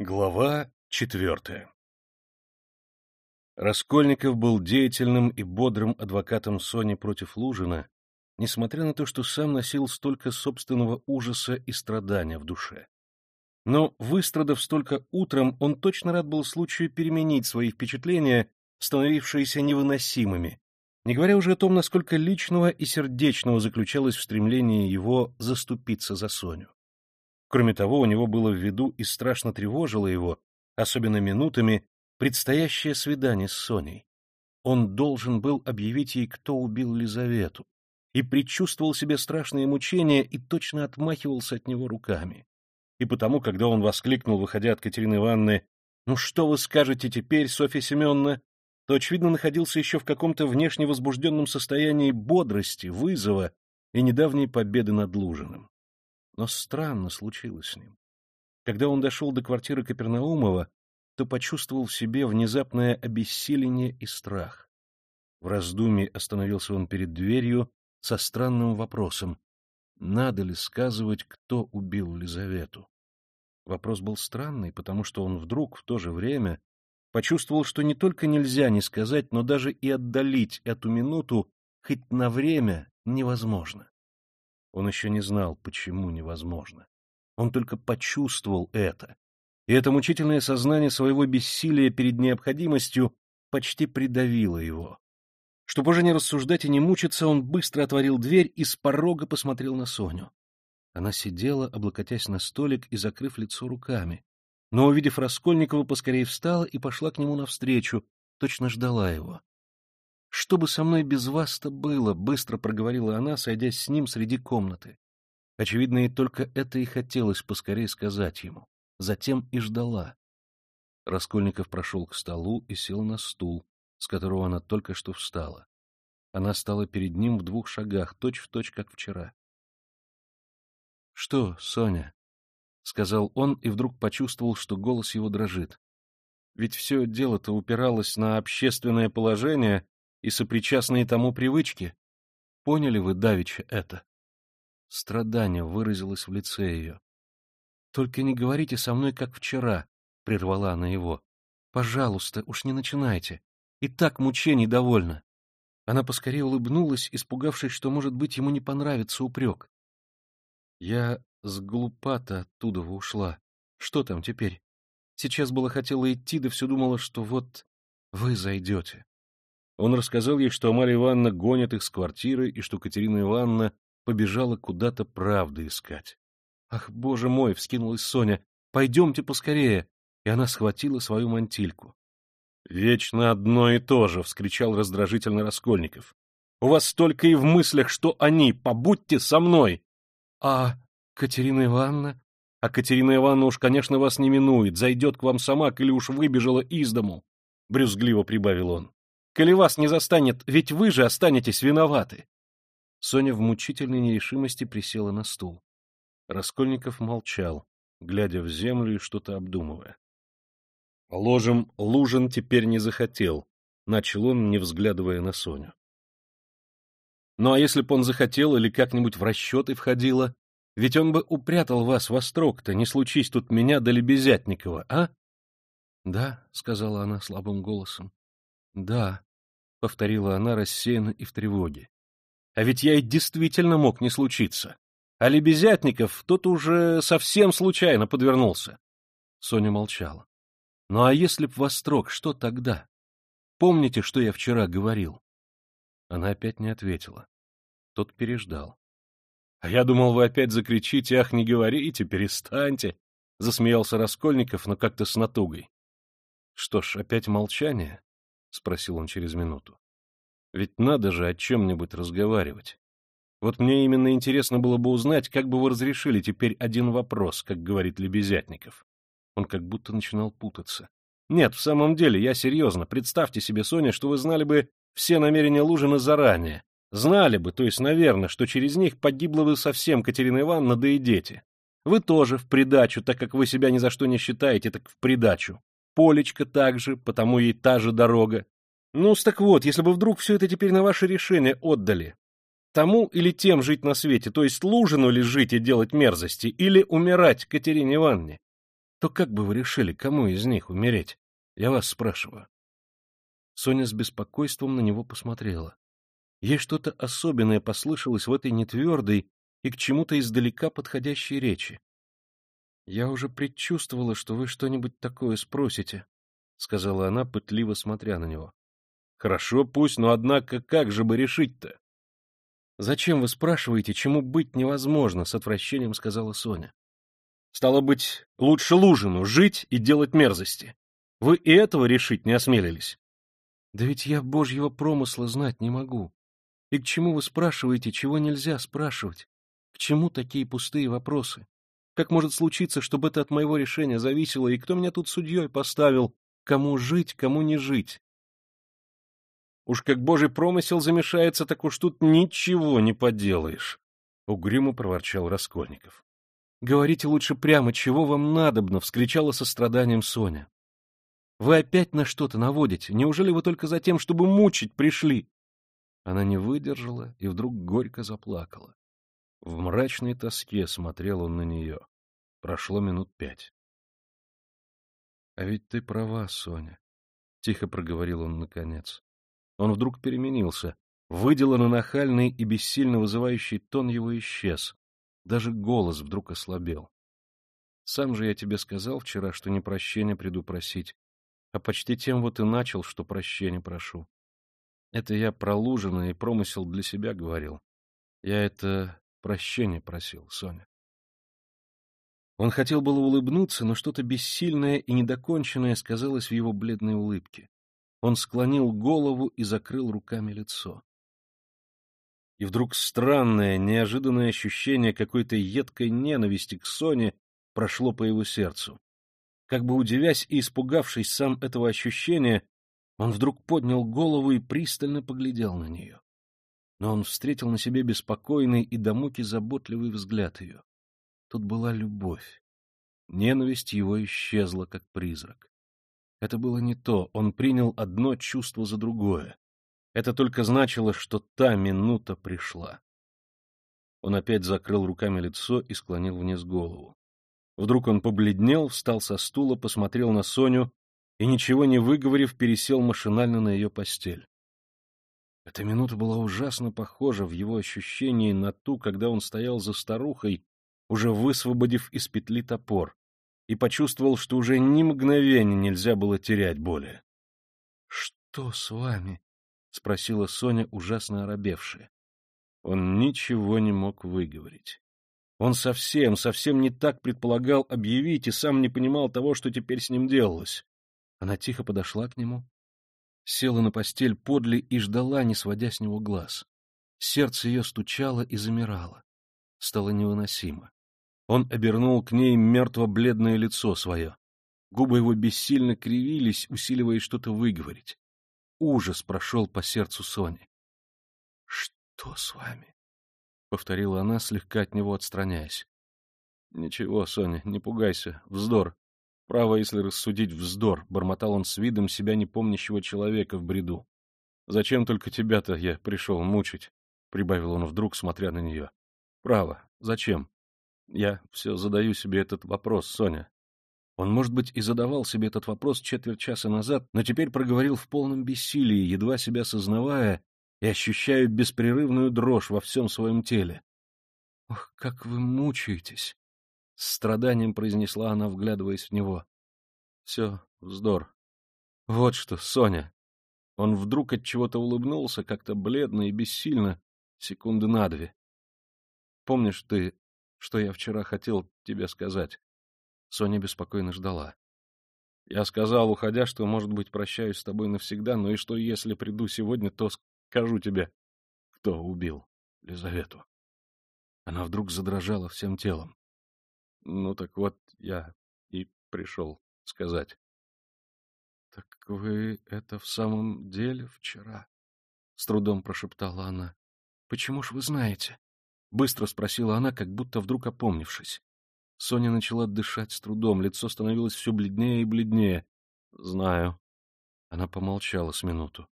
Глава четвертая Раскольников был деятельным и бодрым адвокатом Сони против Лужина, несмотря на то, что сам носил столько собственного ужаса и страдания в душе. Но, выстрадав столько утром, он точно рад был случаю переменить свои впечатления, становившиеся невыносимыми, не говоря уже о том, насколько личного и сердечного заключалось в стремлении его заступиться за Соню. Кроме того, у него было в виду и страшно тревожило его, особенно минутами, предстоящее свидание с Соней. Он должен был объявить ей, кто убил Лизавету, и предчувствовал себе страшные мучения и точно отмахивался от него руками. И потому, когда он воскликнул, выходя от Катерины Ивановны, «Ну что вы скажете теперь, Софья Семеновна?», то, очевидно, находился еще в каком-то внешне возбужденном состоянии бодрости, вызова и недавней победы над Лужиным. Но странно случилось с ним. Когда он дошел до квартиры Капернаумова, то почувствовал в себе внезапное обессиление и страх. В раздумье остановился он перед дверью со странным вопросом, надо ли сказывать, кто убил Лизавету. Вопрос был странный, потому что он вдруг, в то же время, почувствовал, что не только нельзя не сказать, но даже и отдалить эту минуту хоть на время невозможно. Он еще не знал, почему невозможно. Он только почувствовал это. И это мучительное сознание своего бессилия перед необходимостью почти придавило его. Чтобы уже не рассуждать и не мучиться, он быстро отворил дверь и с порога посмотрел на Соню. Она сидела, облокотясь на столик и закрыв лицо руками, но, увидев Раскольникова, поскорее встала и пошла к нему навстречу, точно ждала его. Что бы со мной без вас-то было, — быстро проговорила она, сойдясь с ним среди комнаты. Очевидно, и только это и хотелось поскорее сказать ему. Затем и ждала. Раскольников прошел к столу и сел на стул, с которого она только что встала. Она стала перед ним в двух шагах, точь-в-точь, точь, как вчера. — Что, Соня? — сказал он и вдруг почувствовал, что голос его дрожит. Ведь все дело-то упиралось на общественное положение и сопричастные тому привычки. Поняли вы, Давича, это? Страдание выразилось в лице ее. — Только не говорите со мной, как вчера, — прервала она его. — Пожалуйста, уж не начинайте. И так мучений довольно. Она поскорее улыбнулась, испугавшись, что, может быть, ему не понравится упрек. Я с глупата оттуда ушла. Что там теперь? Сейчас было хотела идти, да все думала, что вот вы зайдете. Он рассказал ей, что Амалия Ивановна гонит их с квартиры и что Катерина Ивановна побежала куда-то правды искать. «Ах, боже мой!» — вскинулась Соня. «Пойдемте поскорее!» И она схватила свою мантильку. «Вечно одно и то же!» — вскричал раздражительно Раскольников. «У вас столько и в мыслях, что они! Побудьте со мной!» «А Катерина Ивановна?» «А Катерина Ивановна уж, конечно, вас не минует, зайдет к вам сама, или уж выбежала из дому!» — брюзгливо прибавил он. Коли вас не застанет, ведь вы же останетесь виноваты. Соня в мучительной нерешимости присела на стул. Раскольников молчал, глядя в землю и что-то обдумывая. — Положим, Лужин теперь не захотел, — начал он, не взглядывая на Соню. — Ну а если б он захотел или как-нибудь в расчеты входило, ведь он бы упрятал вас во строк-то, не случись тут меня да Лебезятникова, а? — Да, — сказала она слабым голосом. — Да, — повторила она рассеянно и в тревоге. — А ведь я и действительно мог не случиться. А Лебезятников тот уже совсем случайно подвернулся. Соня молчала. — Ну а если б вострок, что тогда? Помните, что я вчера говорил? Она опять не ответила. Тот переждал. — А я думал, вы опять закричите, ах, не говорите, перестаньте! — засмеялся Раскольников, но как-то с натугой. — Что ж, опять молчание? — спросил он через минуту. — Ведь надо же о чем-нибудь разговаривать. Вот мне именно интересно было бы узнать, как бы вы разрешили теперь один вопрос, как говорит Лебезятников. Он как будто начинал путаться. Нет, в самом деле, я серьезно. Представьте себе, Соня, что вы знали бы все намерения Лужина заранее. Знали бы, то есть, наверное, что через них погибла бы совсем Катерина Ивановна, да и дети. Вы тоже в придачу, так как вы себя ни за что не считаете, так в придачу. Полечка также, потому ей та же дорога. ну так вот, если бы вдруг все это теперь на ваше решение отдали, тому или тем жить на свете, то есть Лужину ли жить и делать мерзости, или умирать Катерине Ивановне? то как бы вы решили, кому из них умереть? Я вас спрашиваю. Соня с беспокойством на него посмотрела. Ей что-то особенное послышалось в этой нетвердой и к чему-то издалека подходящей речи. — Я уже предчувствовала, что вы что-нибудь такое спросите, — сказала она, пытливо смотря на него. — Хорошо, пусть, но однако как же бы решить-то? — Зачем вы спрашиваете, чему быть невозможно? — с отвращением сказала Соня. — Стало быть, лучше Лужину жить и делать мерзости. Вы и этого решить не осмелились? — Да ведь я божьего промысла знать не могу. И к чему вы спрашиваете, чего нельзя спрашивать? К чему такие пустые вопросы? Как может случиться, чтобы это от моего решения зависело, и кто меня тут судьей поставил, кому жить, кому не жить? Уж как божий промысел замешается, так уж тут ничего не поделаешь, — угрюмо проворчал Раскольников. — Говорите лучше прямо, чего вам надобно, — вскричала со страданием Соня. — Вы опять на что-то наводите. Неужели вы только за тем, чтобы мучить, пришли? Она не выдержала и вдруг горько заплакала. В мрачной тоске смотрел он на нее. Прошло минут пять. — А ведь ты права, Соня, — тихо проговорил он наконец. Он вдруг переменился. Выделанно нахальный и бессильно вызывающий тон его исчез. Даже голос вдруг ослабел. Сам же я тебе сказал вчера, что не прощения приду просить, а почти тем вот и начал, что прощения прошу. Это я про Лужина и промысел для себя говорил. Я это прощение просил, Соня. Он хотел было улыбнуться, но что-то бессильное и недоконченное сказалось в его бледной улыбке. Он склонил голову и закрыл руками лицо. И вдруг странное, неожиданное ощущение какой-то едкой ненависти к Соне прошло по его сердцу. Как бы удивясь и испугавшись сам этого ощущения, он вдруг поднял голову и пристально поглядел на нее. Но он встретил на себе беспокойный и до муки заботливый взгляд ее. Тут была любовь. Ненависть его исчезла, как призрак. Это было не то, он принял одно чувство за другое. Это только значило, что та минута пришла. Он опять закрыл руками лицо и склонил вниз голову. Вдруг он побледнел, встал со стула, посмотрел на Соню и, ничего не выговорив, пересел машинально на ее постель. Эта минута была ужасно похожа в его ощущении на ту, когда он стоял за старухой, уже высвободив из петли топор, и почувствовал, что уже ни мгновения нельзя было терять более. — Что с вами? — спросила Соня, ужасно оробевшая. Он ничего не мог выговорить. Он совсем, совсем не так предполагал объявить и сам не понимал того, что теперь с ним делалось. Она тихо подошла к нему, села на постель подле и ждала, не сводя с него глаз. Сердце ее стучало и замирало. Стало невыносимо. Он обернул к ней мертво-бледное лицо свое. Губы его бессильно кривились, усиливая что-то выговорить. Ужас прошел по сердцу Сони. — Что с вами? — повторила она, слегка от него отстраняясь. — Ничего, Соня, не пугайся. Вздор. Право, если рассудить вздор, — бормотал он с видом себя непомнящего человека в бреду. — Зачем только тебя-то я пришел мучить? — прибавил он вдруг, смотря на нее. — Право, зачем? Я все задаю себе этот вопрос, Соня. Он, может быть, и задавал себе этот вопрос четверть часа назад, но теперь проговорил в полном бессилии, едва себя сознавая и ощущая беспрерывную дрожь во всем своем теле. — Ох, как вы мучаетесь! С страданием произнесла она, вглядываясь в него. Все, вздор. Вот что, Соня. Он вдруг от чего-то улыбнулся, как-то бледно и бессильно, секунды на две. Помнишь ты, что я вчера хотел тебе сказать? Соня беспокойно ждала. Я сказал, уходя, что, может быть, прощаюсь с тобой навсегда, но и что, если приду сегодня, то скажу тебе, кто убил Лизавету. Она вдруг задрожала всем телом. Ну так вот, я и пришел сказать. — Так вы это в самом деле вчера? — с трудом прошептала она. — Почему ж вы знаете? — быстро спросила она, как будто вдруг опомнившись. Соня начала дышать с трудом, лицо становилось все бледнее и бледнее. — Знаю. Она помолчала с минуту.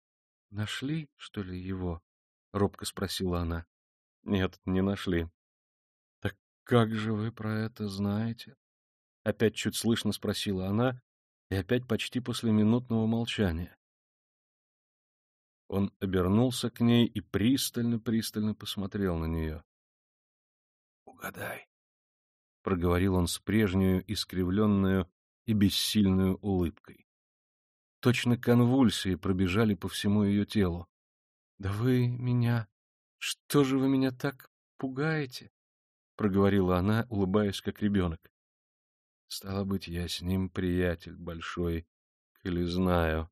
— Нашли, что ли, его? — робко спросила она. — Нет, не нашли. Как же вы про это знаете? — опять чуть слышно спросила она, и опять почти после минутного молчания. Он обернулся к ней и пристально-пристально посмотрел на нее. — Угадай, — проговорил он с прежнюю искривленную и бессильную улыбкой. Точно конвульсии пробежали по всему ее телу. — Да вы меня... Что же вы меня так пугаете? — проговорила она, улыбаясь, как ребенок. — Стало быть, я с ним приятель большой, или знаю.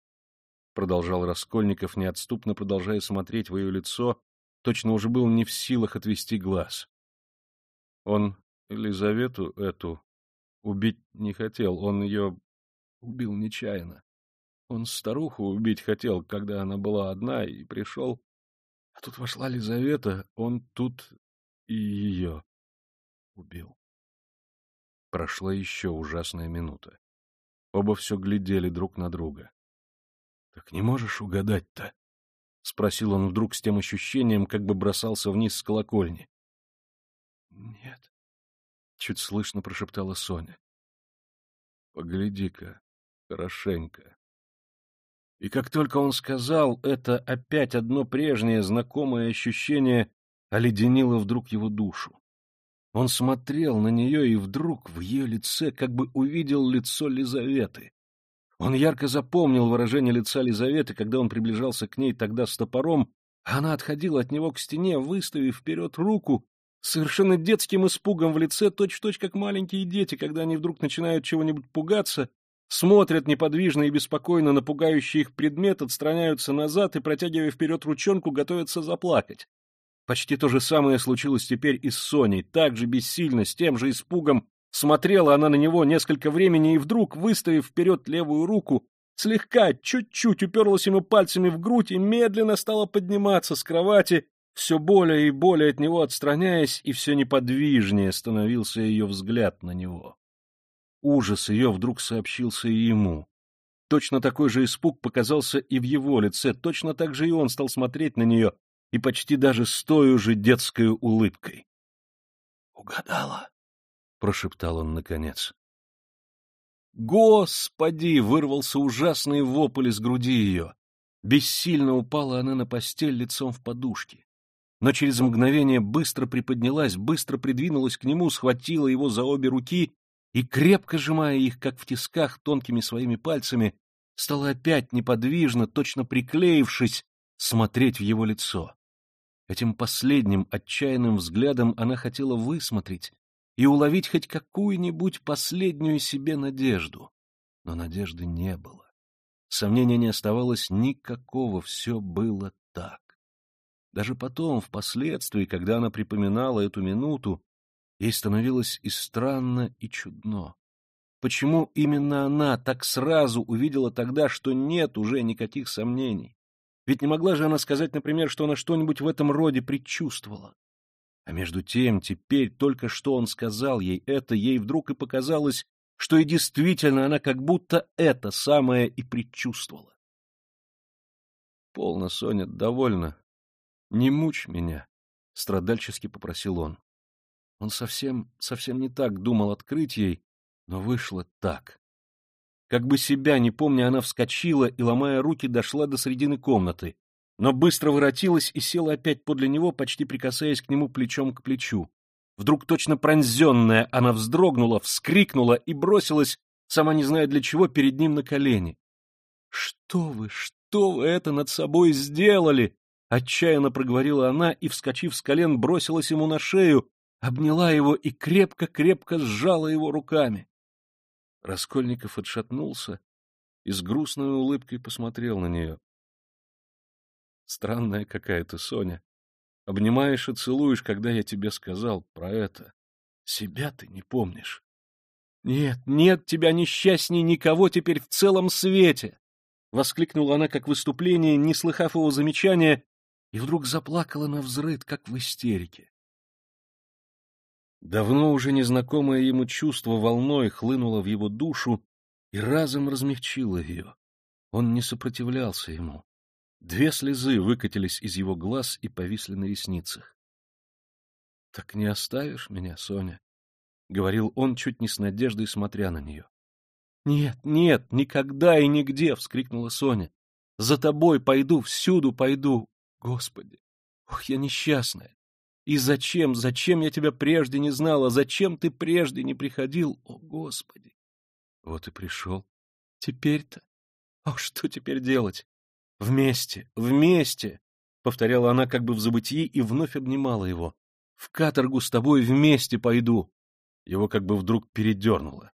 Продолжал Раскольников, неотступно продолжая смотреть в ее лицо, точно уже был не в силах отвести глаз. Он Елизавету эту убить не хотел, он ее убил нечаянно. Он старуху убить хотел, когда она была одна, и пришел. А тут вошла Лизавета, он тут и ее убил. Прошла еще ужасная минута. Оба все глядели друг на друга. — Так не можешь угадать-то? — спросил он вдруг с тем ощущением, как бы бросался вниз с колокольни. — Нет, — чуть слышно прошептала Соня. — Погляди-ка, хорошенько. И как только он сказал это, опять одно прежнее знакомое ощущение оледенило вдруг его душу. Он смотрел на нее и вдруг в ее лице как бы увидел лицо Лизаветы. Он ярко запомнил выражение лица Лизаветы, когда он приближался к ней тогда с топором, а она отходила от него к стене, выставив вперед руку, совершенно детским испугом в лице, точь-в-точь -точь, как маленькие дети, когда они вдруг начинают чего-нибудь пугаться смотрят неподвижно и беспокойно на пугающий их предмет, отстраняются назад и, протягивая вперед ручонку, готовятся заплакать. Почти то же самое случилось теперь и с Соней, так же бессильно, с тем же испугом. Смотрела она на него несколько времени и вдруг, выставив вперед левую руку, слегка, чуть-чуть уперлась ему пальцами в грудь и медленно стала подниматься с кровати, все более и более от него отстраняясь, и все неподвижнее становился ее взгляд на него. Ужас ее вдруг сообщился и ему. Точно такой же испуг показался и в его лице, точно так же и он стал смотреть на нее, и почти даже с той же детской улыбкой. — Угадала, — прошептал он наконец. «Господи!» — вырвался ужасный вопль из груди ее. Бессильно упала она на постель лицом в подушке. Но через мгновение быстро приподнялась, быстро придвинулась к нему, схватила его за обе руки и, крепко сжимая их, как в тисках, тонкими своими пальцами, стала опять неподвижно, точно приклеившись, смотреть в его лицо. Этим последним отчаянным взглядом она хотела высмотреть и уловить хоть какую-нибудь последнюю себе надежду. Но надежды не было. Сомнения не оставалось никакого, все было так. Даже потом, впоследствии, когда она припоминала эту минуту, Ей становилось и странно, и чудно. Почему именно она так сразу увидела тогда, что нет уже никаких сомнений? Ведь не могла же она сказать, например, что она что-нибудь в этом роде предчувствовала. А между тем, теперь только что он сказал ей это, ей вдруг и показалось, что и действительно она как будто это самое и предчувствовала. — Полно, Соня, довольно. Не мучь меня, — страдальчески попросил он. Он совсем, совсем не так думал открыть ей, но вышло так. Как бы себя не помня, она вскочила и, ломая руки, дошла до середины комнаты, но быстро воротилась и села опять подле него, почти прикасаясь к нему плечом к плечу. Вдруг точно пронзенная, она вздрогнула, вскрикнула и бросилась, сама не зная для чего, перед ним на колени. — Что вы, что вы это над собой сделали? — отчаянно проговорила она и, вскочив с колен, бросилась ему на шею, обняла его и крепко-крепко сжала его руками. Раскольников отшатнулся и с грустной улыбкой посмотрел на нее. Странная какая-то, Соня. Обнимаешь и целуешь, когда я тебе сказал про это. Себя ты не помнишь. Нет, нет тебя несчастней никого теперь в целом свете! Воскликнула она, как выступление, не слыхав его замечания, и вдруг заплакала на взрыд, как в истерике. Давно уже незнакомое ему чувство волной хлынуло в его душу и разом размягчило ее. Он не сопротивлялся ему. Две слезы выкатились из его глаз и повисли на ресницах. — Так не оставишь меня, Соня? — говорил он, чуть не с надеждой, смотря на нее. — Нет, нет, никогда и нигде! — вскрикнула Соня. — За тобой пойду, всюду пойду. Господи! Ох, я несчастная! И зачем, зачем я тебя прежде не знала? Зачем ты прежде не приходил? О, Господи! Вот и пришел. Теперь-то... Ох, что теперь делать? Вместе, вместе! — повторяла она как бы в забытии и вновь обнимала его. В каторгу с тобой вместе пойду. Его как бы вдруг передернуло.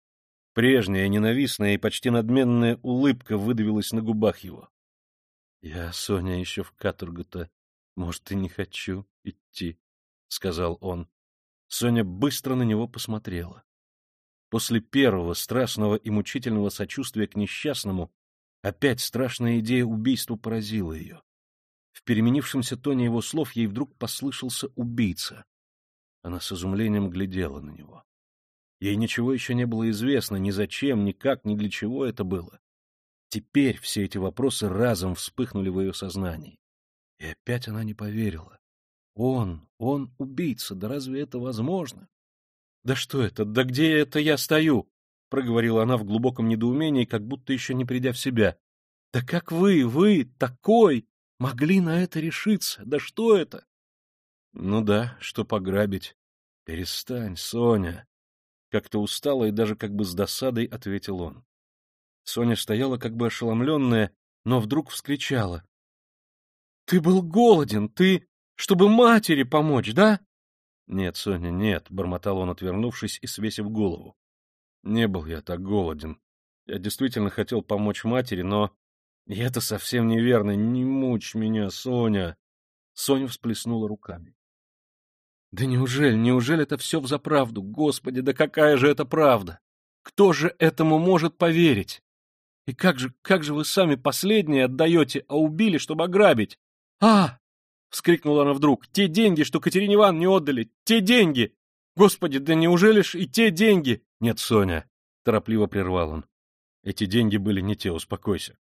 Прежняя ненавистная и почти надменная улыбка выдавилась на губах его. — Я, Соня, еще в каторгу-то, может, и не хочу идти, — сказал он. Соня быстро на него посмотрела. После первого страстного и мучительного сочувствия к несчастному опять страшная идея убийства поразила ее. В переменившемся тоне его слов ей вдруг послышался убийца. Она с изумлением глядела на него. Ей ничего еще не было известно, ни зачем, ни как, ни для чего это было. Теперь все эти вопросы разом вспыхнули в ее сознании. И опять она не поверила. Он, он убийца, да разве это возможно? — Да что это, да где это я стою? — проговорила она в глубоком недоумении, как будто еще не придя в себя. — Да как вы, вы, такой, могли на это решиться? Да что это? Ну да, что пограбить. Перестань, Соня. Как-то устало и даже как бы с досадой ответил он. Соня стояла как бы ошеломленная, но вдруг вскричала. — Ты был голоден, ты... чтобы матери помочь, да? — Нет, Соня, нет, — бормотал он, отвернувшись и свесив голову. — Не был я так голоден. Я действительно хотел помочь матери, но... И это совсем неверно. Не мучь меня, Соня. Соня всплеснула руками. Да неужели, неужели это все взаправду? Господи, да какая же это правда? Кто же этому может поверить? И как же, как же вы сами последние отдаете, а убили, чтобы ограбить? А! — вскрикнула она вдруг. — Те деньги, что Катерине Ивановне отдали! Те деньги! Господи, да неужели ж и те деньги? — Нет, Соня, — торопливо прервал он. Эти деньги были не те, успокойся.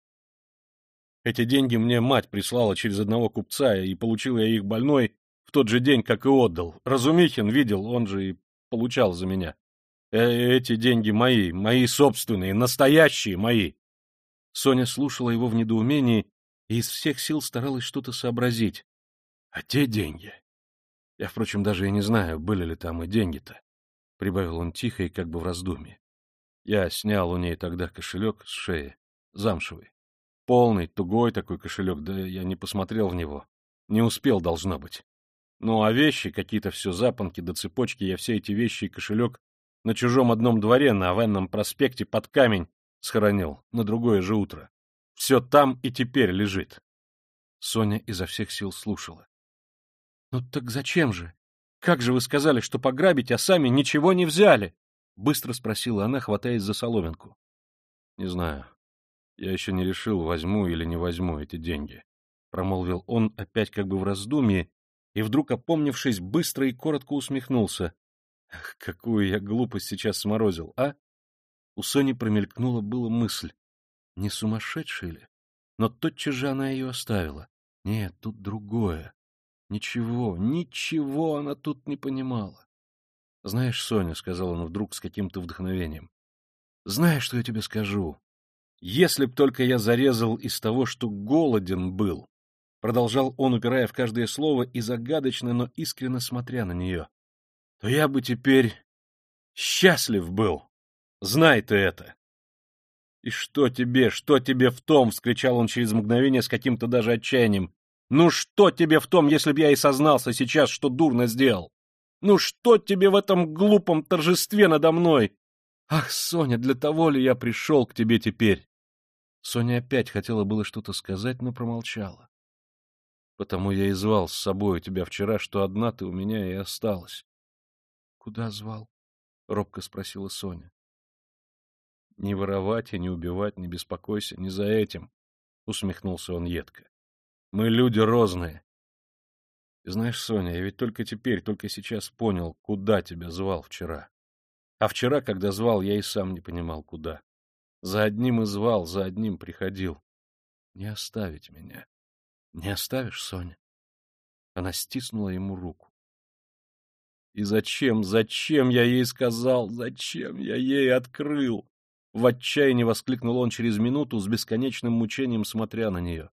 Эти деньги мне мать прислала через одного купца, и получил я их больной в тот же день, как и отдал. Разумихин видел, он же и получал за меня. Э эти деньги мои, мои собственные, настоящие мои. Соня слушала его в недоумении и из всех сил старалась что-то сообразить. А те деньги... Я, впрочем, даже и не знаю, были ли там и деньги-то. Прибавил он тихо и как бы в раздумье. Я снял у ней тогда кошелек с шеи, замшевый. Полный, тугой такой кошелек, да я не посмотрел в него. Не успел, должно быть. Ну, а вещи, какие-то все запонки да цепочки, я все эти вещи и кошелек на чужом одном дворе на Авенном проспекте под камень схоронил на другое же утро. Все там и теперь лежит. Соня изо всех сил слушала. — Ну так зачем же? Как же вы сказали, что пограбить, а сами ничего не взяли? — быстро спросила она, хватаясь за соломинку. — Не знаю. Я еще не решил, возьму или не возьму эти деньги. Промолвил он опять как бы в раздумье, и вдруг, опомнившись, быстро и коротко усмехнулся. Ах, какую я глупость сейчас сморозил, а? У Сони промелькнула была мысль. Не сумасшедшая ли? Но тотчас же она ее оставила. Нет, тут другое. Ничего, ничего она тут не понимала. — Знаешь, Соня, — сказал он вдруг с каким-то вдохновением, — знаешь, что я тебе скажу? Если б только я зарезал из того, что голоден был, продолжал он, упирая в каждое слово и загадочно, но искренно смотря на нее, — то я бы теперь счастлив был. Знай ты это. — И что тебе, что тебе в том? — вскричал он через мгновение с каким-то даже отчаянием. — Ну что тебе в том, если б я и сознался сейчас, что дурно сделал? Ну что тебе в этом глупом торжестве надо мной? Ах, Соня, для того ли я пришел к тебе теперь? Соня опять хотела было что-то сказать, но промолчала. Потому я и звал с собой тебя вчера, что одна ты у меня и осталась. — Куда звал? — робко спросила Соня. — Не воровать и не убивать, не беспокойся, не за этим, — усмехнулся он едко. — Мы люди розные. Знаешь, Соня, я ведь только теперь, только сейчас понял, куда тебя звал вчера. А вчера, когда звал, я и сам не понимал, куда. За одним и звал, за одним приходил. Не оставить меня. Не оставишь, Соня? Она стиснула ему руку. И зачем, зачем я ей сказал, зачем я ей открыл? В отчаянии воскликнул он через минуту с бесконечным мучением, смотря на нее.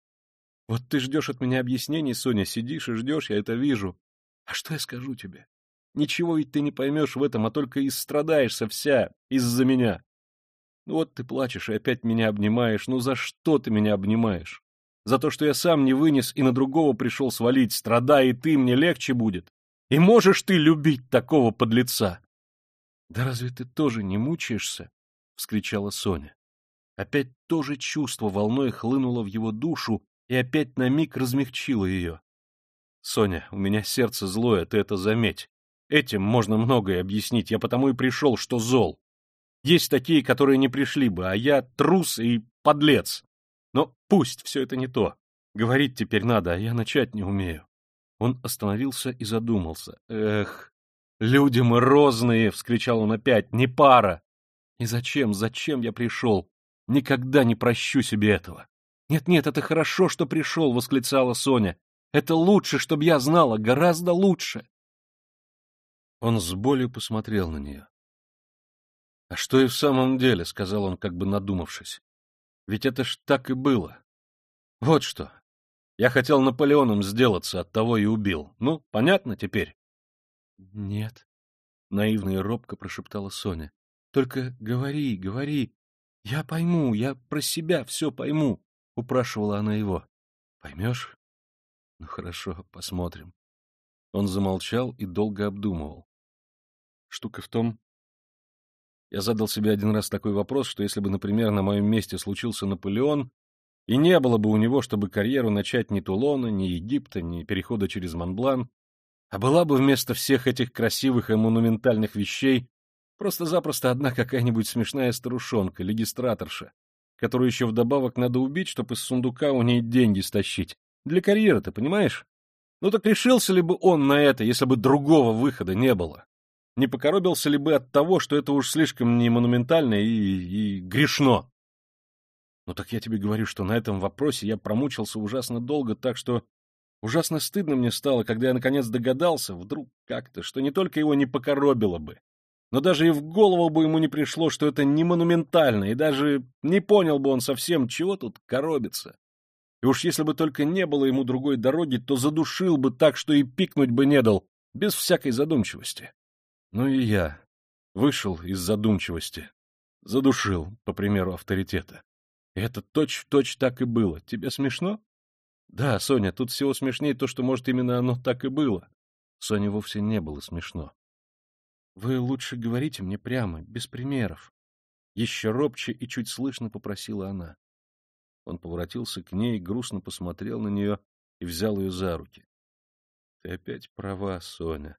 Вот ты ждешь от меня объяснений, Соня, сидишь и ждешь, я это вижу. А что я скажу тебе? Ничего ведь ты не поймешь в этом, а только истрадаешься вся из-за меня. Ну вот ты плачешь и опять меня обнимаешь. Ну за что ты меня обнимаешь? За то, что я сам не вынес и на другого пришел свалить. Страдай и ты, мне легче будет. И можешь ты любить такого подлеца? — Да разве ты тоже не мучаешься? — вскричала Соня. Опять то же чувство волной хлынуло в его душу и опять на миг размягчило ее. — Соня, у меня сердце злое, ты это заметь. Этим можно многое объяснить, я потому и пришел, что зол. Есть такие, которые не пришли бы, а я трус и подлец. Но пусть все это не то. Говорить теперь надо, а я начать не умею. Он остановился и задумался. «Эх, люди мы розные!» — вскричал он опять. «Не пара!» «И зачем, зачем я пришел? Никогда не прощу себе этого!» «Нет-нет, это хорошо, что пришел!» — восклицала Соня. «Это лучше, чтобы я знала, гораздо лучше!» Он с болью посмотрел на нее. «А что и в самом деле?» — сказал он, как бы надумавшись. «Ведь это ж так и было. Вот что, я хотел Наполеоном сделаться, оттого и убил. Ну, понятно теперь? — Нет, — наивно и робко прошептала Соня. — Только говори, говори. Я пойму, я про себя все пойму, — упрашивала она его. — Поймешь? — Ну, хорошо, посмотрим. Он замолчал и долго обдумывал. Штука в том... Я задал себе один раз такой вопрос, что если бы, например, на моем месте случился Наполеон, и не было бы у него, чтобы карьеру начать ни Тулона, ни Египта, ни перехода через Монблан, а была бы вместо всех этих красивых и монументальных вещей просто-запросто одна какая-нибудь смешная старушонка, легистраторша, которую еще вдобавок надо убить, чтобы из сундука у ней деньги стащить. Для карьеры-то, понимаешь? Ну так решился ли бы он на это, если бы другого выхода не было? Не покоробился ли бы от того, что это уж слишком не монументально и, и грешно? Ну так я тебе говорю, что на этом вопросе я промучился ужасно долго, так что ужасно стыдно мне стало, когда я наконец догадался, вдруг как-то, что не только его не покоробило бы, но даже и в голову бы ему не пришло, что это не монументально, и даже не понял бы он совсем, чего тут коробиться. И уж если бы только не было ему другой дороги, то задушил бы так, что и пикнуть бы не дал, без всякой задумчивости. Ну и я вышел из задумчивости, задушил, по примеру авторитета. Это точь-в-точь точь так и было. Тебе смешно? Да, Соня, тут всего смешнее то, что, может, именно оно так и было. Соне вовсе не было смешно. Вы лучше говорите мне прямо, без примеров. Еще робче и чуть слышно попросила она. Он поворотился к ней, грустно посмотрел на нее и взял ее за руки. — Ты опять права, Соня.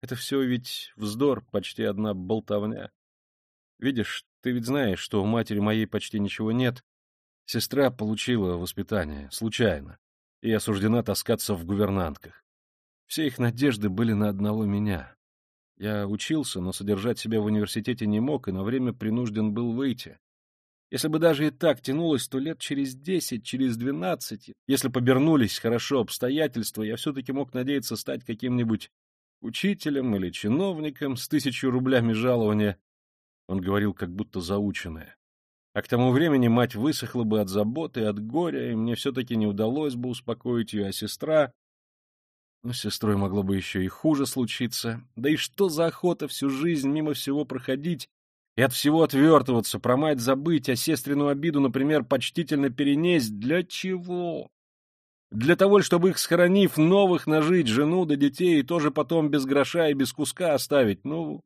Это все ведь вздор, почти одна болтовня. Видишь, ты ведь знаешь, что у матери моей почти ничего нет. Сестра получила воспитание, случайно, и осуждена таскаться в гувернантках. Все их надежды были на одного меня. Я учился, но содержать себя в университете не мог и на время принужден был выйти. Если бы даже и так тянулось, то лет через десять, через двенадцать, если побернулись хорошо обстоятельства, я все-таки мог надеяться стать каким-нибудь учителем или чиновником с тысячу рублями жалования, он говорил как будто заученное. А к тому времени мать высохла бы от заботы, от горя, и мне все-таки не удалось бы успокоить ее, а сестра... Ну, с сестрой могло бы еще и хуже случиться. Да и что за охота всю жизнь мимо всего проходить и от всего отвертываться, про мать забыть, а сестрину обиду, например, почтительно перенесть? Для чего? Для того, чтобы их, схоронив, новых нажить, жену да детей, и тоже потом без гроша и без куска оставить? Ну,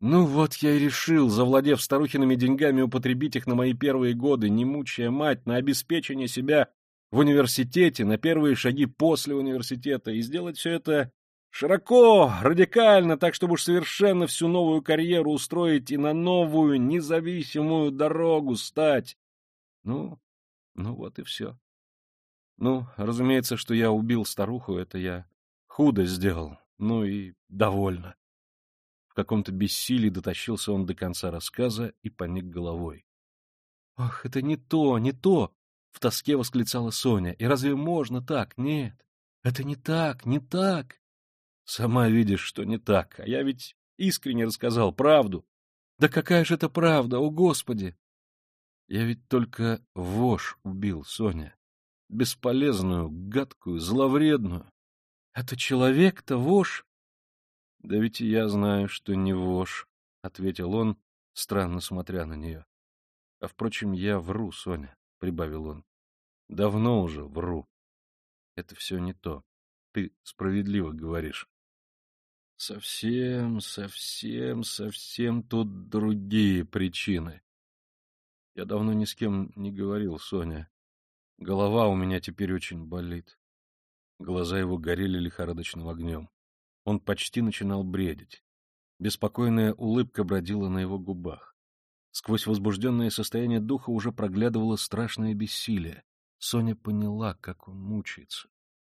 ну вот я и решил, завладев старухиными деньгами, употребить их на мои первые годы, не мучая мать, на обеспечение себя в университете, на первые шаги после университета, и сделать все это широко, радикально, так, чтобы уж совершенно всю новую карьеру устроить и на новую, независимую дорогу стать. Ну, ну вот и все. Ну, разумеется, что я убил старуху, это я худо сделал, ну и довольно каком-то бессилии дотащился он до конца рассказа и поник головой. — Ах, это не то, не то! — в тоске восклицала Соня. — И разве можно так? Нет, это не так, не так! Сама видишь, что не так, а я ведь искренне рассказал правду. Да какая же это правда, о Господи! Я ведь только вошь убил, Соня. Бесполезную, гадкую, зловредную. Это человек-то вошь? Да ведь и я знаю, что не вошь, — ответил он, странно смотря на нее. — А, впрочем, я вру, Соня, — прибавил он. — Давно уже вру. Это все не то. Ты справедливо говоришь. Совсем, совсем, совсем тут другие причины. Я давно ни с кем не говорил, Соня. Голова у меня теперь очень болит. Глаза его горели лихорадочным огнем. Он почти начинал бредить. Беспокойная улыбка бродила на его губах. Сквозь возбужденное состояние духа уже проглядывало страшное бессилие. Соня поняла, как он мучается.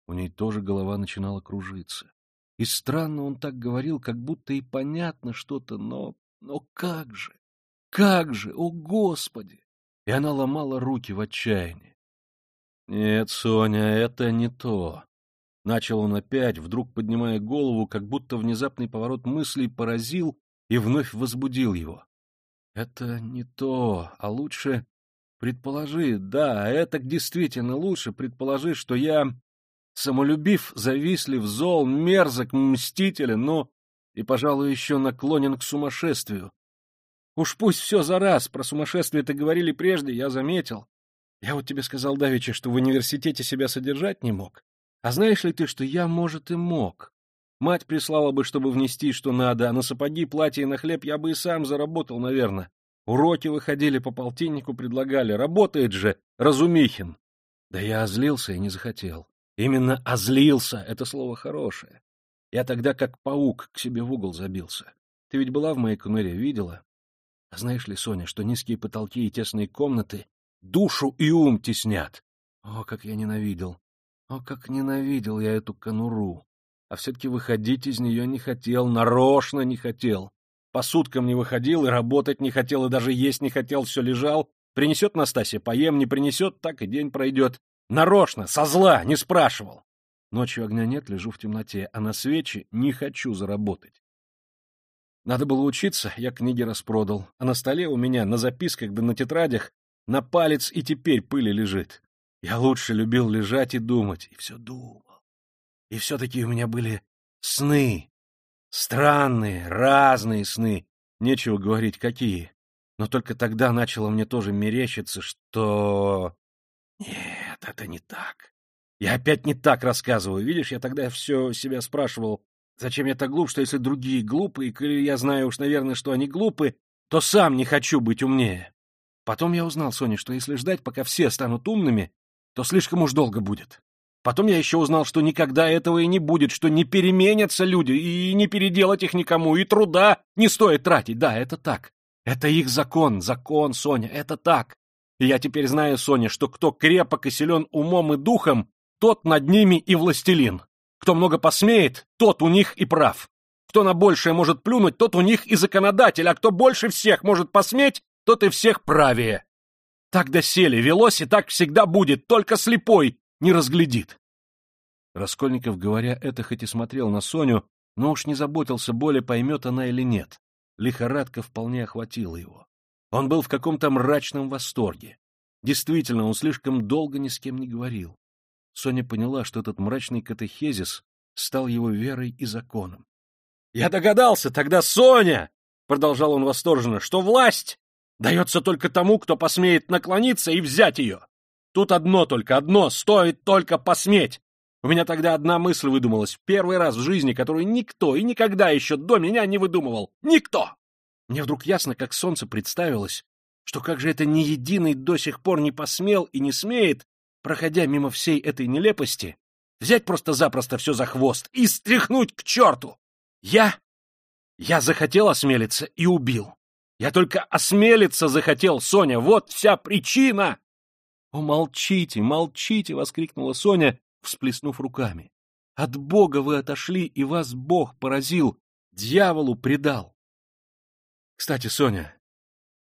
У ней тоже голова начинала кружиться. И странно он так говорил, как будто и понятно что-то, но... Но как же? Как же? О, Господи! И она ломала руки в отчаянии. Нет, Соня, это не то. Начал он опять, вдруг поднимая голову, как будто внезапный поворот мыслей поразил и вновь возбудил его. Это не то, а лучше предположи, да, это действительно лучше предположи, что я самолюбив, завистлив, зол, мерзок, мстителен, но и, пожалуй, еще наклонен к сумасшествию. Уж пусть все за раз, про сумасшествие-то говорили прежде, я заметил. Я вот тебе сказал давеча, что в университете себя содержать не мог. А знаешь ли ты, что я, может, и мог? Мать прислала бы, чтобы внести, что надо, а на сапоги, платье и на хлеб я бы и сам заработал, наверное. Уроки выходили по полтиннику, предлагали. Работает же, Разумихин. Да я озлился и не захотел. Именно «озлился» — это слово хорошее. Я тогда как паук к себе в угол забился. Ты ведь была в моей конуре, видела? А знаешь ли, Соня, что низкие потолки и тесные комнаты душу и ум теснят? О, как я ненавидел! О, как ненавидел я эту конуру! А все-таки выходить из нее не хотел, нарочно не хотел. По суткам не выходил и работать не хотел, и даже есть не хотел, все лежал. Принесет Настасья, поем, не принесет, так и день пройдет. Нарочно, со зла, не спрашивал. Ночью огня нет, лежу в темноте, а на свечи не хочу заработать. Надо было учиться, я книги распродал, а на столе у меня на записках да на тетрадях на палец и теперь пыли лежит. Я лучше любил лежать и думать, и все думал. И все-таки у меня были сны. Странные, разные сны. Нечего говорить, какие. Но только тогда начало мне тоже мерещиться, что... Нет, это не так. Я опять не так рассказываю. Видишь, я тогда все себя спрашивал, зачем я так глуп, что если другие глупые, или я знаю уж, наверное, что они глупы, то сам не хочу быть умнее. Потом я узнал, Соня, что если ждать, пока все станут умными, то слишком уж долго будет. Потом я еще узнал, что никогда этого и не будет, что не переменятся люди, и не переделать их никому, и труда не стоит тратить. Да, это так. Это их закон, закон, Соня, это так. И я теперь знаю, Соня, что кто крепок и силен умом и духом, тот над ними и властелин. Кто много посмеет, тот у них и прав. Кто на большее может плюнуть, тот у них и законодатель, а кто больше всех может посметь, тот и всех правее. Так доселе велось и так всегда будет, только слепой не разглядит. Раскольников, говоря это, хоть и смотрел на Соню, но уж не заботился, более поймет она или нет. Лихорадка вполне охватила его. Он был в каком-то мрачном восторге. Действительно, он слишком долго ни с кем не говорил. Соня поняла, что этот мрачный катехезис стал его верой и законом. — Я догадался тогда, Соня, — продолжал он восторженно, — что власть дается только тому, кто посмеет наклониться и взять ее. Тут одно только, одно, стоит только посметь. У меня тогда одна мысль выдумалась, первый раз в жизни, которую никто и никогда еще до меня не выдумывал. Никто! Мне вдруг ясно, как солнце представилось, что как же это ни единый до сих пор не посмел и не смеет, проходя мимо всей этой нелепости, взять просто-запросто все за хвост и стряхнуть к черту. Я... Я захотел осмелиться и убил. Я только осмелиться захотел, Соня, вот вся причина! — О, молчите, молчите! — воскликнула Соня, всплеснув руками. — От Бога вы отошли, и вас Бог поразил, дьяволу предал. Кстати, Соня,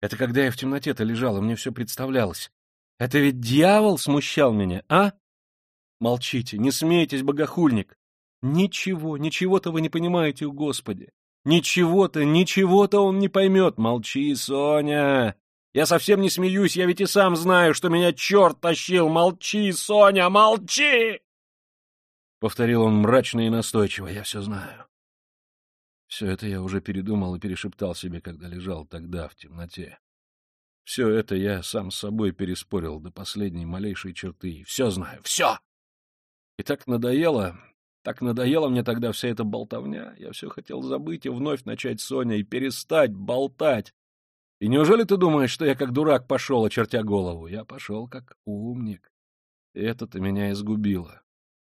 это когда я в темноте-то лежала, мне все представлялось. Это ведь дьявол смущал меня, а? Молчите, не смейтесь, богохульник. Ничего, ничего-то вы не понимаете, Господи. Ничего-то, ничего-то он не поймет. Молчи, Соня. Я совсем не смеюсь, я ведь и сам знаю, что меня черт тащил. Молчи, Соня, молчи! Повторил он мрачно и настойчиво. Я все знаю. Все это я уже передумал и перешептал себе, когда лежал тогда в темноте. Все это я сам с собой переспорил до последней малейшей черты. Все знаю, все! И так надоело, так надоело мне тогда вся эта болтовня. Я все хотел забыть и вновь начать, Соня, и перестать болтать. И неужели ты думаешь, что я как дурак пошел, очертя голову? Я пошел как умник. И это-то меня изгубило.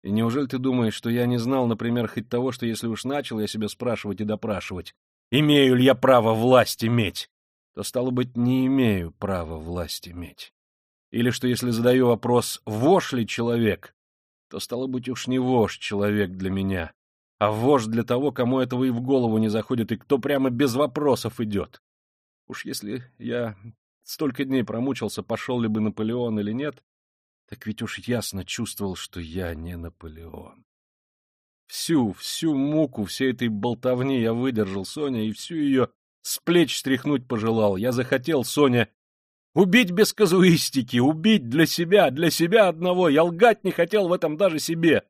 И неужели ты думаешь, что я не знал, например, хоть того, что если уж начал я себя спрашивать и допрашивать, имею ли я право власть иметь, то, стало быть, не имею права власть иметь? Или что если задаю вопрос, вошь ли человек, то, стало быть, уж не вождь человек для меня, а вождь для того, кому этого и в голову не заходит, и кто прямо без вопросов идет. Уж если я столько дней промучился, пошел ли бы Наполеон или нет, так ведь уж ясно чувствовал, что я не Наполеон. Всю, всю муку всей этой болтовни я выдержал, Соня, и всю ее с плеч стряхнуть пожелал. Я захотел, Соня, убить без казуистики, убить для себя, для себя одного. Я лгать не хотел в этом даже себе.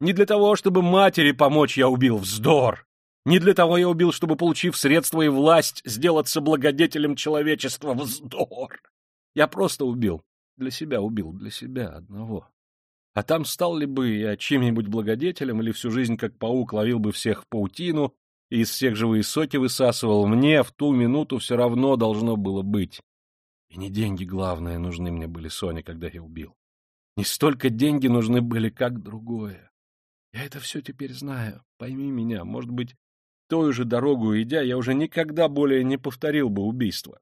Не для того, чтобы матери помочь, я убил вздор. Не для того я убил, чтобы, получив средства и власть, сделаться благодетелем человечества. Вздор! Я просто убил. Для себя убил, для себя одного. А там стал ли бы я чьим-нибудь благодетелем или всю жизнь как паук ловил бы всех в паутину и из всех живые соки высасывал, мне в ту минуту все равно должно было быть. И не деньги, главное, нужны мне были, Соня, когда я убил. Не столько деньги нужны были, как другое. Я это все теперь знаю. Пойми меня, может быть, той же дорогу идя, я уже никогда более не повторил бы убийство.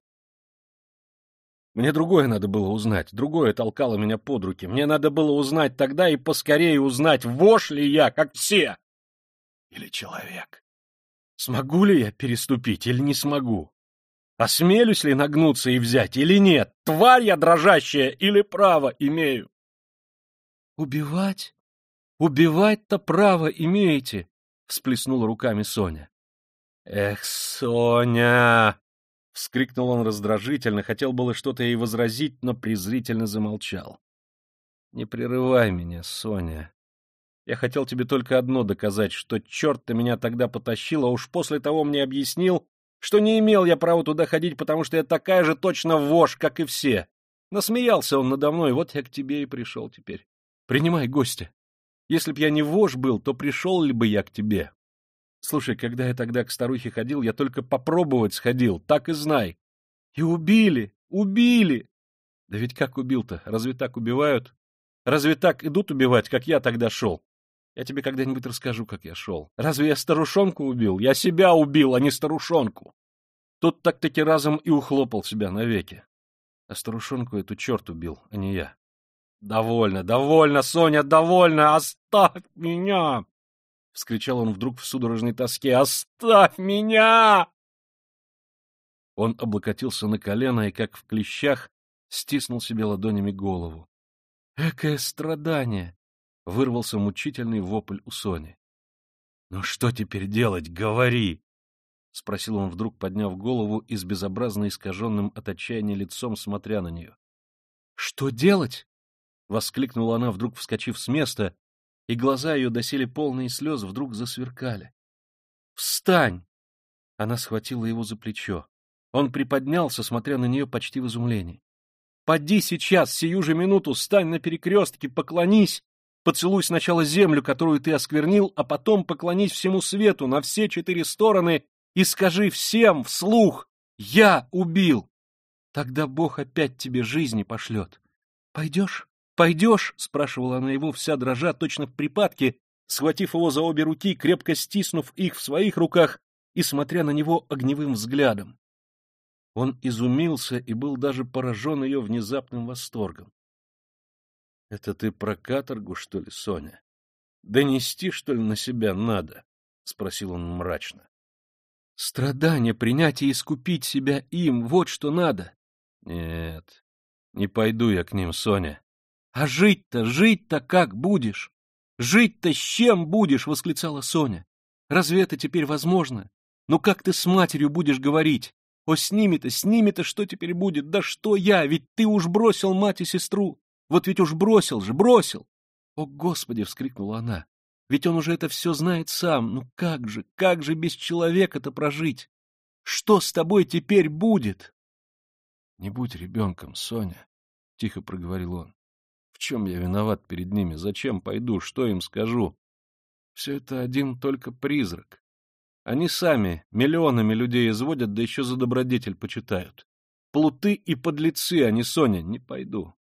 Мне другое надо было узнать, другое толкало меня под руки. Мне надо было узнать тогда и поскорее узнать, вошь ли я, как все, или человек. Смогу ли я переступить или не смогу? Осмелюсь ли нагнуться и взять или нет? Тварь я дрожащая или право имею? Убивать? Убивать-то право имеете, всплеснула руками Соня. Эх, Соня! Вскрикнул он раздражительно, хотел было что-то ей возразить, но презрительно замолчал. Не прерывай меня, Соня. Я хотел тебе только одно доказать, что черт ты меня тогда потащил, а уж после того мне объяснил, что не имел я права туда ходить, потому что я такая же точно вошь, как и все. Насмеялся он надо мной, вот я к тебе и пришел теперь. Принимай гостя. Если б я не вошь был, то пришел ли бы я к тебе? Слушай, когда я тогда к старухе ходил, я только попробовать сходил, так и знай. И убили, убили. Да ведь как убил-то? Разве так убивают? Разве так идут убивать, как я тогда шел? Я тебе когда-нибудь расскажу, как я шел. Разве я старушонку убил? Я себя убил, а не старушонку. Тут так-таки разом и ухлопал себя навеки. А старушонку эту черт убил, а не я. Довольно, довольно, Соня, довольно, оставь меня! — вскричал он вдруг в судорожной тоске. «Оставь меня!» Он облокотился на колено и, как в клещах, стиснул себе ладонями голову. «Экое страдание!» — вырвался мучительный вопль у Сони. «Ну что теперь делать? Говори!» — спросил он вдруг, подняв голову и с безобразно искаженным от отчаяния лицом, смотря на нее. «Что делать?» — воскликнула она, вдруг вскочив с места и глаза ее, доселе полные слез, вдруг засверкали. «Встань!» Она схватила его за плечо. Он приподнялся, смотря на нее почти в изумлении. «Поди сейчас, сию же минуту, стань на перекрестке, поклонись! Поцелуй сначала землю, которую ты осквернил, а потом поклонись всему свету на все четыре стороны и скажи всем вслух «Я убил!» Тогда Бог опять тебе жизни пошлет. Пойдешь? «Пойдешь?» — спрашивала она его, вся дрожа, точно в припадке, схватив его за обе руки, крепко стиснув их в своих руках и смотря на него огневым взглядом. Он изумился и был даже поражен ее внезапным восторгом. — Это ты про каторгу, что ли, Соня? Донести, что ли, на себя надо? — спросил он мрачно. — Страдания и искупить себя им, вот что надо. — Нет, не пойду я к ним, Соня. А жить-то, жить-то как будешь? Жить-то с чем будешь? — восклицала Соня. Разве это теперь возможно? Ну как ты с матерью будешь говорить? О, с ними-то, с ними-то что теперь будет? Да что я? Ведь ты уж бросил мать и сестру. Вот ведь уж бросил же, бросил. О, Господи! — вскрикнула она. Ведь он уже это все знает сам. Ну как же, как же без человека-то прожить? Что с тобой теперь будет? — Не будь ребенком, Соня, — тихо проговорил он. — В чем я виноват перед ними? Зачем пойду? Что им скажу? Все это один только призрак. Они сами миллионами людей изводят, да еще за добродетель почитают. Плуты и подлецы, а не Соня, не пойду.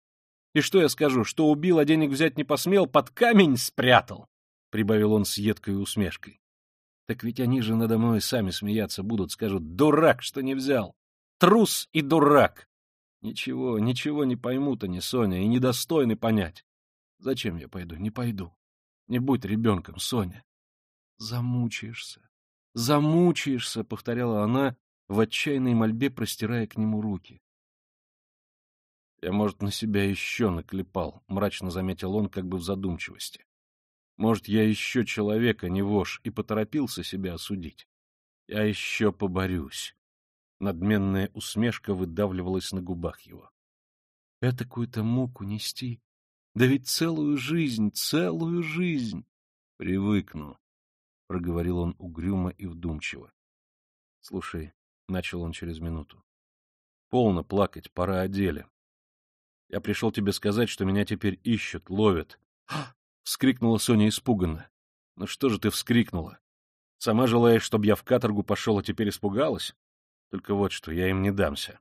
И что я скажу, что убил, а денег взять не посмел, под камень спрятал? — прибавил он с едкой усмешкой. Так ведь они же надо мной сами смеяться будут, скажут, дурак, что не взял. Трус и дурак. Ничего, ничего не поймут они, Соня, и недостойны понять. Зачем я пойду? Не пойду. Не будь ребенком, Соня. Замучаешься. Замучаешься, — повторяла она, в отчаянной мольбе простирая к нему руки. Я, может, на себя еще наклепал, — мрачно заметил он, как бы в задумчивости. Может, я еще человека не вож и поторопился себя осудить. Я еще поборюсь. Надменная усмешка выдавливалась на губах его. Этакую-то муку нести. Да ведь целую жизнь, целую жизнь. Привыкну. — проговорил он угрюмо и вдумчиво. — Слушай, — начал он через минуту, — полно плакать, пора о деле. Я пришел тебе сказать, что меня теперь ищут, ловят. Вскрикнула Соня испуганно. — Ну что же ты вскрикнула? Сама желаешь, чтобы я в каторгу пошел, а теперь испугалась? Только вот что, я им не дамся.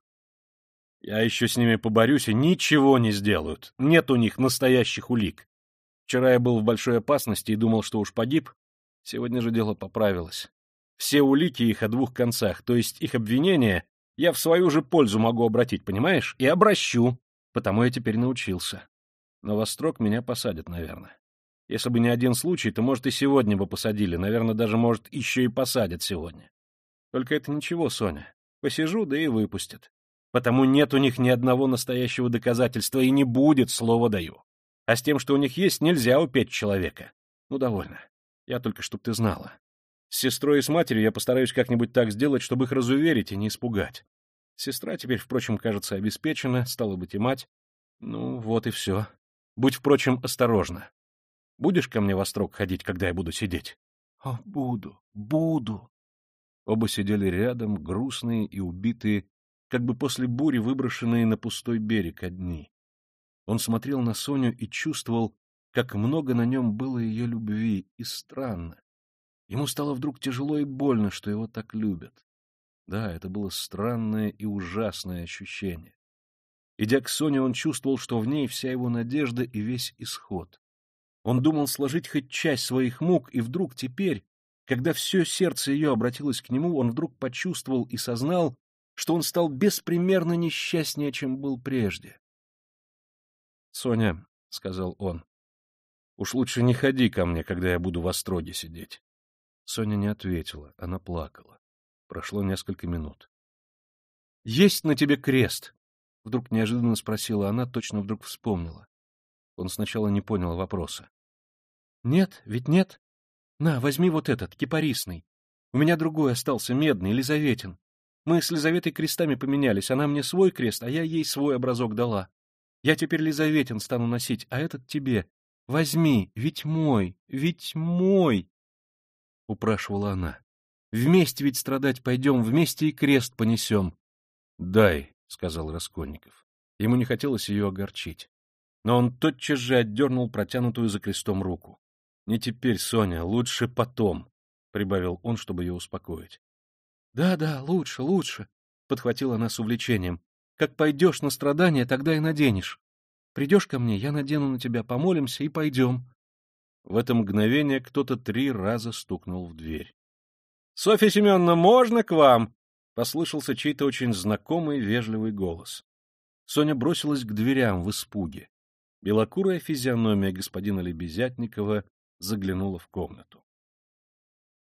Я еще с ними поборюсь и ничего не сделают. Нет у них настоящих улик. Вчера я был в большой опасности и думал, что уж погиб, Сегодня же дело поправилось. Все улики их о двух концах, то есть их обвинения, я в свою же пользу могу обратить, понимаешь? И обращу, потому я теперь научился. Но во строк меня посадят, наверное. Если бы не один случай, то, может, и сегодня бы посадили, наверное, даже, может, еще и посадят сегодня. Только это ничего, Соня. Посижу, да и выпустят. Потому нет у них ни одного настоящего доказательства и не будет, слово даю. А с тем, что у них есть, нельзя упеть человека. Ну, довольно. Я только, чтоб ты знала. С сестрой и с матерью я постараюсь как-нибудь так сделать, чтобы их разуверить и не испугать. Сестра теперь, впрочем, кажется, обеспечена, стала быть, и мать. Ну, вот и все. Будь, впрочем, осторожна. Будешь ко мне во строк ходить, когда я буду сидеть? — О, буду, буду. Оба сидели рядом, грустные и убитые, как бы после бури выброшенные на пустой берег одни. Он смотрел на Соню и чувствовал, как много на нем было ее любви, и странно. Ему стало вдруг тяжело и больно, что его так любят. Да, это было странное и ужасное ощущение. Идя к Соне, он чувствовал, что в ней вся его надежда и весь исход. Он думал сложить хоть часть своих мук, и вдруг теперь, когда все сердце ее обратилось к нему, он вдруг почувствовал и сознал, что он стал беспримерно несчастнее, чем был прежде. — Соня, — сказал он, Уж лучше не ходи ко мне, когда я буду в остроге сидеть. Соня не ответила, она плакала. Прошло несколько минут. — Есть на тебе крест? — вдруг неожиданно спросила она, точно вдруг вспомнила. Он сначала не понял вопроса. — Нет, ведь нет. На, возьми вот этот, кипарисный. У меня другой остался, медный, Лизаветин. Мы с Лизаветой крестами поменялись, она мне свой крест, а я ей свой образок дала. Я теперь Лизаветин стану носить, а этот тебе, Возьми, ведь мой, ведь мой, — упрашивала она. Вместе ведь страдать пойдем, вместе и крест понесем. — Дай, — сказал Раскольников. Ему не хотелось ее огорчить. Но он тотчас же отдернул протянутую за крестом руку. — Не теперь, Соня, лучше потом, — прибавил он, чтобы ее успокоить. «Да, — Да-да, лучше, лучше, — подхватила она с увлечением. — Как пойдешь на страдания, тогда и наденешь. Придешь ко мне, я надену на тебя, помолимся и пойдем. В это мгновение кто-то три раза стукнул в дверь. — Софья Семеновна, можно к вам? — послышался чей-то очень знакомый вежливый голос. Соня бросилась к дверям в испуге. Белокурая физиономия господина Лебезятникова заглянула в комнату.